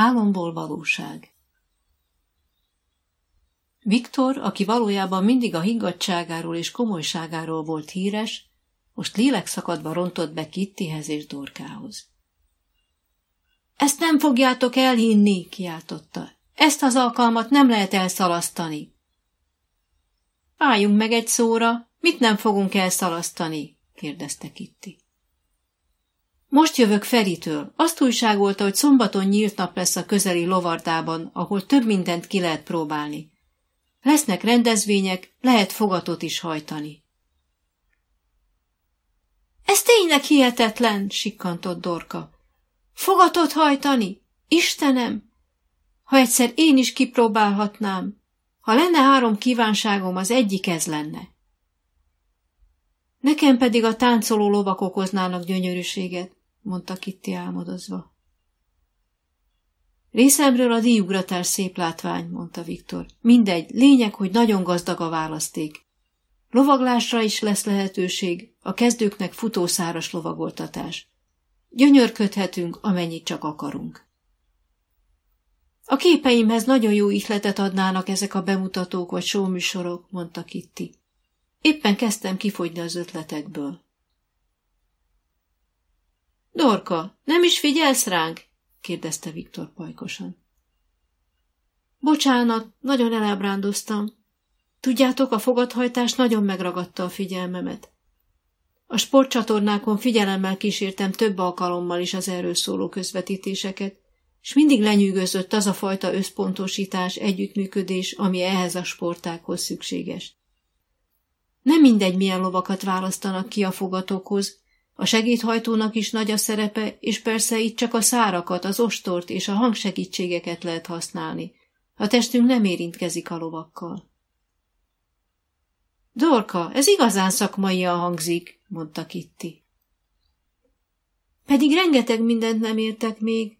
Álomból valóság Viktor, aki valójában mindig a higgadságáról és komolyságáról volt híres, most lélekszakadva rontott be Kittihez és Dorkához. Ezt nem fogjátok elhinni, kiáltotta. Ezt az alkalmat nem lehet elszalasztani. Álljunk meg egy szóra, mit nem fogunk elszalasztani? kérdezte Kitti. Most jövök Feritől. Azt újságolta, hogy szombaton nyílt nap lesz a közeli lovardában, ahol több mindent ki lehet próbálni. Lesznek rendezvények, lehet fogatot is hajtani. Ez tényleg hihetetlen, sikkantott Dorka. Fogatot hajtani? Istenem! Ha egyszer én is kipróbálhatnám, ha lenne három kívánságom, az egyik ez lenne. Nekem pedig a táncoló lovak okoznának gyönyörűséget, mondta Kitti álmodozva. Részemről a díjugratás szép látvány, mondta Viktor. Mindegy, lényeg, hogy nagyon gazdag a választék. Lovaglásra is lesz lehetőség, a kezdőknek futószáras lovagoltatás. Gyönyörködhetünk, amennyit csak akarunk. A képeimhez nagyon jó ihletet adnának ezek a bemutatók vagy showműsorok, mondta Kitti. Éppen kezdtem kifogyni az ötletekből. Dorka, nem is figyelsz ránk? kérdezte Viktor pajkosan. Bocsánat, nagyon elábrándoztam. Tudjátok, a fogadhajtás nagyon megragadta a figyelmemet. A sportcsatornákon figyelemmel kísértem több alkalommal is az erről szóló közvetítéseket, és mindig lenyűgözött az a fajta összpontosítás, együttműködés, ami ehhez a sportákhoz szükséges. Nem mindegy, milyen lovakat választanak ki a fogatokhoz, a segédhajtónak is nagy a szerepe, és persze itt csak a szárakat, az ostort és a hangsegítségeket lehet használni. A testünk nem érintkezik a lovakkal. Dorka, ez igazán a hangzik, mondta Kitti. Pedig rengeteg mindent nem értek még.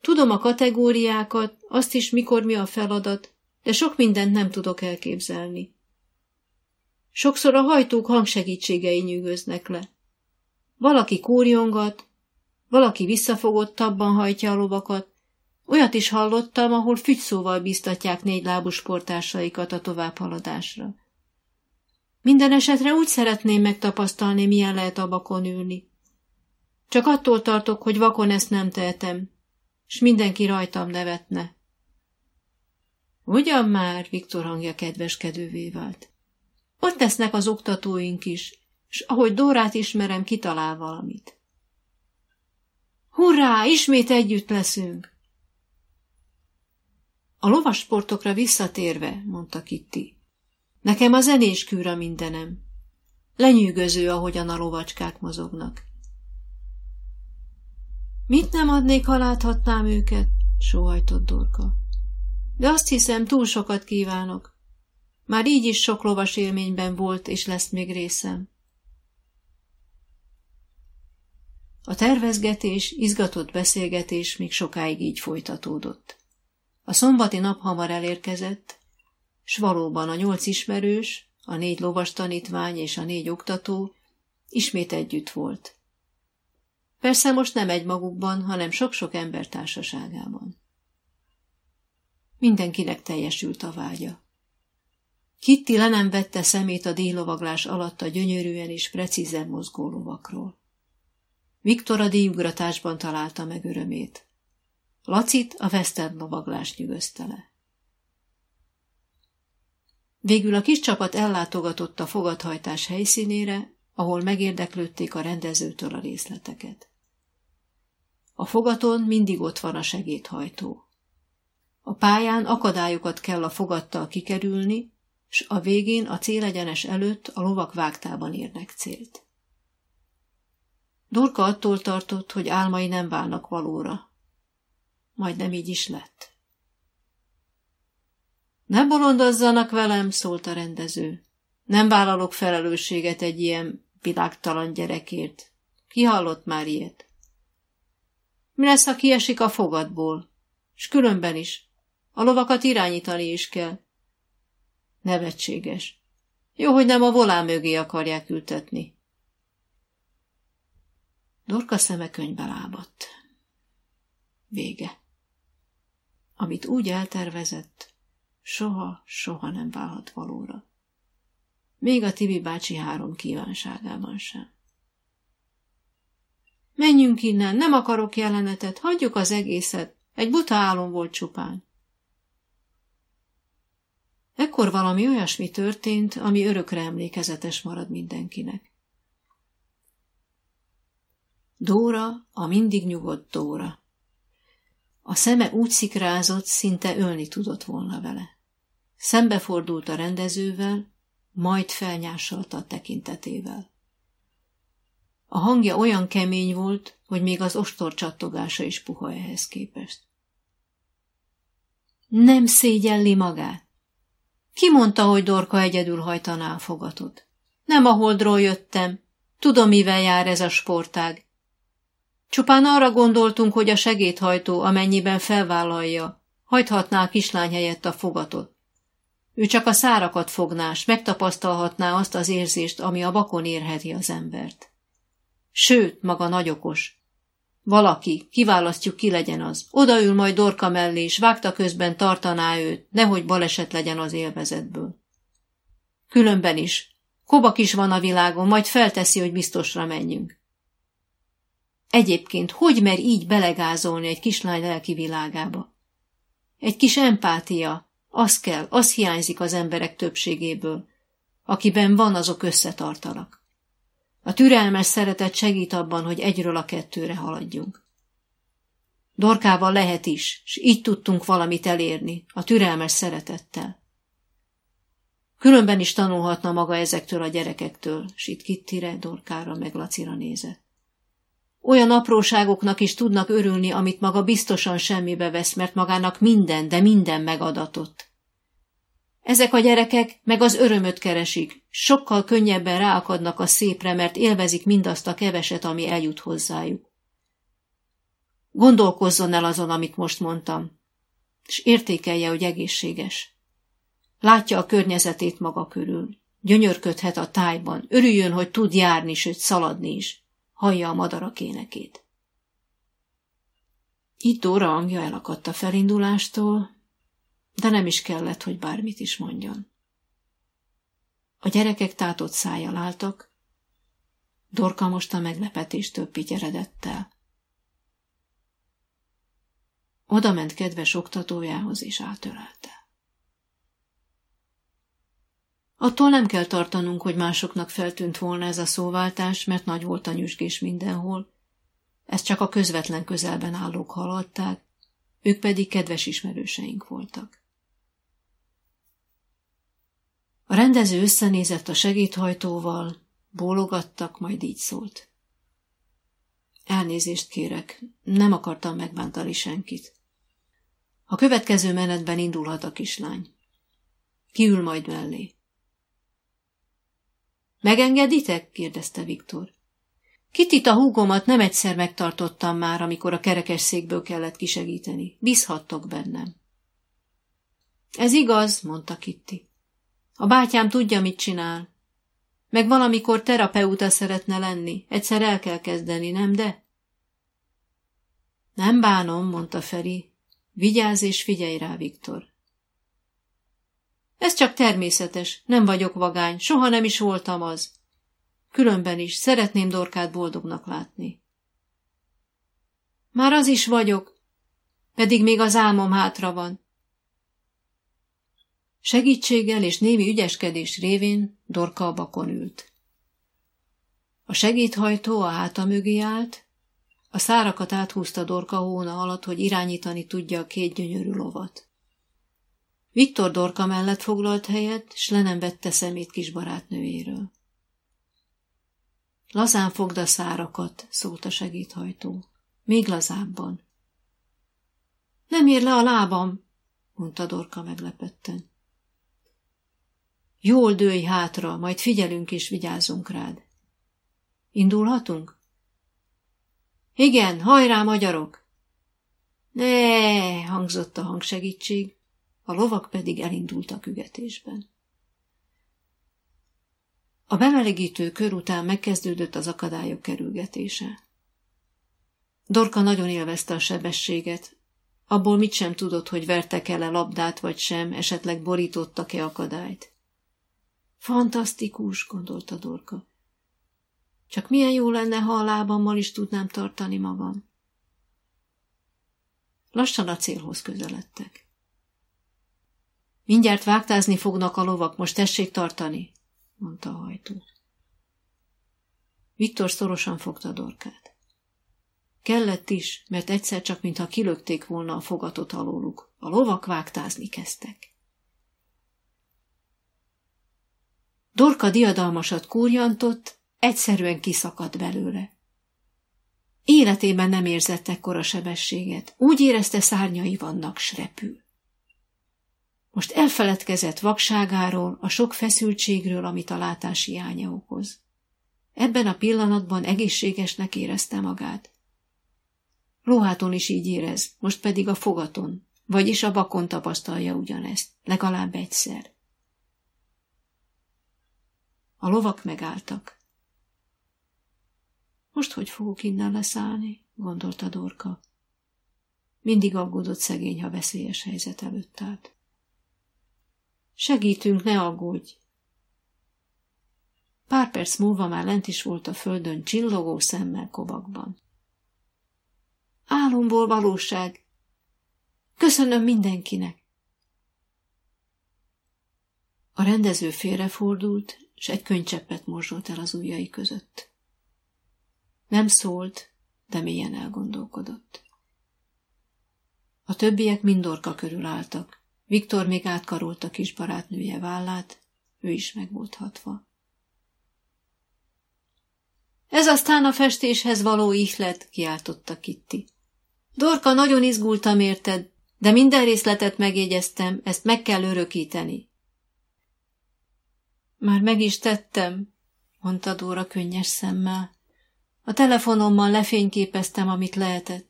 Tudom a kategóriákat, azt is, mikor mi a feladat, de sok mindent nem tudok elképzelni. Sokszor a hajtók hangsegítségei nyűgöznek le. Valaki kórjongat, valaki visszafogottabban hajtja a lovakat. Olyat is hallottam, ahol fügyszóval biztatják négy lábú sportásaikat a továbbhaladásra. Minden esetre úgy szeretném megtapasztalni, milyen lehet a bakon ülni. Csak attól tartok, hogy vakon ezt nem tehetem, és mindenki rajtam nevetne. Ugyan már, Viktor hangja kedveskedővé vált. Ott lesznek az oktatóink is, és ahogy Dórát ismerem, kitalál valamit. Hurrá, ismét együtt leszünk! A lovas sportokra visszatérve, mondta Kitti, nekem a zenés kűr a mindenem. Lenyűgöző, ahogyan a lovacskák mozognak. Mit nem adnék, ha láthatnám őket? sóhajtott Dorka. De azt hiszem, túl sokat kívánok. Már így is sok lovas élményben volt, és lesz még részem. A tervezgetés, izgatott beszélgetés még sokáig így folytatódott. A szombati nap hamar elérkezett, s valóban a nyolc ismerős, a négy lovas tanítvány és a négy oktató ismét együtt volt. Persze most nem egymagukban, hanem sok-sok ember társaságában. Mindenkinek teljesült a vágya. Kitti le nem vette szemét a díjlovaglás alatt a gyönyörűen és precízen mozgó lovakról. Viktor a díjugratásban találta meg örömét. Lacit a western lovaglás nyűgözte le. Végül a kis csapat ellátogatott a fogadhajtás helyszínére, ahol megérdeklődték a rendezőtől a részleteket. A fogaton mindig ott van a segédhajtó. A pályán akadályokat kell a fogattal kikerülni, s a végén a célegyenes előtt a lovak vágtában érnek célt. Dorka attól tartott, hogy álmai nem válnak valóra. Majd nem így is lett. Ne bolondozzanak velem, szólt a rendező. Nem vállalok felelősséget egy ilyen világtalan gyerekért. Ki hallott már ilyet? Mi lesz, ha kiesik a fogadból? S különben is. A lovakat irányítani is kell. Nevetséges. Jó, hogy nem a volán mögé akarják ültetni. Dorka szeme könyvbe lábadt. Vége. amit úgy eltervezett, soha, soha nem válhat valóra. Még a Tibi bácsi három kívánságában sem. Menjünk innen, nem akarok jelenetet, hagyjuk az egészet. Egy buta álom volt csupán. Ekkor valami olyasmi történt, ami örökre emlékezetes marad mindenkinek. Dóra, a mindig nyugodt Dóra. A szeme úgy szikrázott, szinte ölni tudott volna vele. Szembefordult a rendezővel, majd felnyásolta a tekintetével. A hangja olyan kemény volt, hogy még az ostor csattogása is puha ehhez képest. Nem szégyelli magát. Ki mondta, hogy Dorka egyedül hajtaná a fogatot? Nem a holdról jöttem. Tudom, mivel jár ez a sportág. Csupán arra gondoltunk, hogy a segédhajtó, amennyiben felvállalja, hajthatná a kislány helyett a fogatot. Ő csak a szárakat fogná, s megtapasztalhatná azt az érzést, ami a vakon érheti az embert. Sőt, maga nagyokos. Valaki, kiválasztjuk ki legyen az, odaül majd dorka mellé, és vágta közben tartaná őt, nehogy baleset legyen az élvezetből. Különben is. Kobak is van a világon, majd felteszi, hogy biztosra menjünk. Egyébként hogy mer így belegázolni egy kislány lelki világába? Egy kis empátia, az kell, az hiányzik az emberek többségéből. Akiben van, azok összetartanak. A türelmes szeretet segít abban, hogy egyről a kettőre haladjunk. Dorkával lehet is, s így tudtunk valamit elérni, a türelmes szeretettel. Különben is tanulhatna maga ezektől a gyerekektől, s itt Kittire, Dorkára meg Lacira nézett. Olyan apróságoknak is tudnak örülni, amit maga biztosan semmibe vesz, mert magának minden, de minden megadatott. Ezek a gyerekek meg az örömöt keresik, sokkal könnyebben ráakadnak a szépre, mert élvezik mindazt a keveset, ami eljut hozzájuk. Gondolkozzon el azon, amit most mondtam, és értékelje, hogy egészséges. Látja a környezetét maga körül, gyönyörködhet a tájban, örüljön, hogy tud járni, sőt szaladni is hallja a madarak énekét. Itt Dóra hangja elakadt a felindulástól, de nem is kellett, hogy bármit is mondjon. A gyerekek tátott szájjal álltak, Dorka most a meglepetéstől pityeredett el. Oda ment kedves oktatójához, és átölelte. Attól nem kell tartanunk, hogy másoknak feltűnt volna ez a szóváltás, mert nagy volt a nyüzsgés mindenhol. Ezt csak a közvetlen közelben állók hallották, ők pedig kedves ismerőseink voltak. A rendező összenézett a segédhajtóval, bólogattak, majd így szólt. Elnézést kérek, nem akartam megbántani senkit. A következő menetben indulhat a kislány. Kiül majd mellé. Megengeditek? kérdezte Viktor. Kitit a húgomat nem egyszer megtartottam már, amikor a kerekes székből kellett kisegíteni. Bízhattok bennem. Ez igaz, mondta Kitti. A bátyám tudja, mit csinál. Meg valamikor terapeuta szeretne lenni. Egyszer el kell kezdeni, nem de? Nem bánom, mondta Feri. Vigyázz és figyelj rá, Viktor. Ez csak természetes, nem vagyok vagány, soha nem is voltam az. Különben is szeretném Dorkát boldognak látni. Már az is vagyok, pedig még az álmom hátra van. Segítséggel és némi ügyeskedés révén Dorka a bakon ült. A segíthajtó a háta mögé állt, a szárakat áthúzta Dorka hóna alatt, hogy irányítani tudja a két gyönyörű lovat. Viktor Dorka mellett foglalt helyet, s le nem vette szemét kis barátnőjéről. Lazán fogd a szárakat, szólt a segíthajtó. Még lazábban. Nem ér le a lábam, mondta Dorka meglepetten. Jól dőj hátra, majd figyelünk és vigyázunk rád. Indulhatunk? Igen, hajrá, magyarok! Ne, hangzott a hangsegítség, a lovak pedig elindultak ügetésben. A bemelegítő kör után megkezdődött az akadályok kerülgetése. Dorka nagyon élvezte a sebességet, Abból mit sem tudod, hogy vertek el-e labdát vagy sem, esetleg borítottak-e akadályt. Fantasztikus, gondolta Dorka. Csak milyen jó lenne, ha a lábammal is tudnám tartani magam. Lassan a célhoz közeledtek. Mindjárt vágtázni fognak a lovak, most tessék tartani, mondta a hajtó. Viktor szorosan fogta Dorkát. Kellett is, mert egyszer csak, mintha kilökték volna a fogatot alóluk. A lovak vágtázni kezdtek. Dorka diadalmasat kúrjantott, egyszerűen kiszakadt belőle. Életében nem érzett ekkora sebességet, úgy érezte szárnyai vannak, s repül. Most elfeledkezett vakságáról, a sok feszültségről, amit a látás hiánya okoz. Ebben a pillanatban egészségesnek érezte magát. Lóháton is így érez, most pedig a fogaton, vagyis a bakon tapasztalja ugyanezt, legalább egyszer. A lovak megálltak. Most hogy fogok innen leszállni? gondolta Dorka. Mindig aggódott szegény, ha veszélyes helyzet előtt állt. Segítünk, ne aggódj! Pár perc múlva már lent is volt a földön csillogó szemmel kobakban. Álomból valóság! Köszönöm mindenkinek! A rendező félrefordult, és egy könycseppet morzsolt el az ujjai között. Nem szólt, de mélyen elgondolkodott. A többiek mindorka körül álltak. Viktor még átkarolta kis barátnője vállát, ő is meg volt hatva. Ez aztán a festéshez való ihlet, kiáltotta Kitti. Dorka, nagyon izgultam érted, de minden részletet megjegyeztem, ezt meg kell örökíteni. Már meg is tettem, mondta Dóra könnyes szemmel. A telefonommal lefényképeztem, amit lehetett.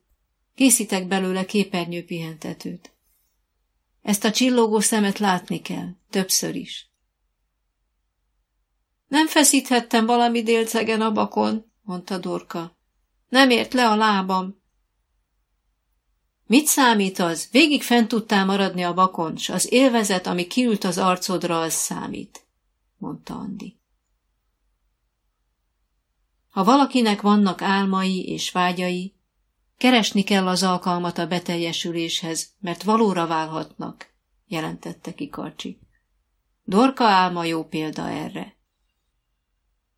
Készítek belőle képernyőpihentetőt. Ezt a csillogó szemet látni kell, többször is. Nem feszíthettem valami délcegen a bakon, mondta Dorka. Nem ért le a lábam. Mit számít az? Végig fent tudtál maradni a bakon, s az élvezet, ami kiült az arcodra, az számít, mondta Andi. Ha valakinek vannak álmai és vágyai, keresni kell az alkalmat a beteljesüléshez, mert valóra válhatnak, jelentette ki Karcsi. Dorka álma jó példa erre.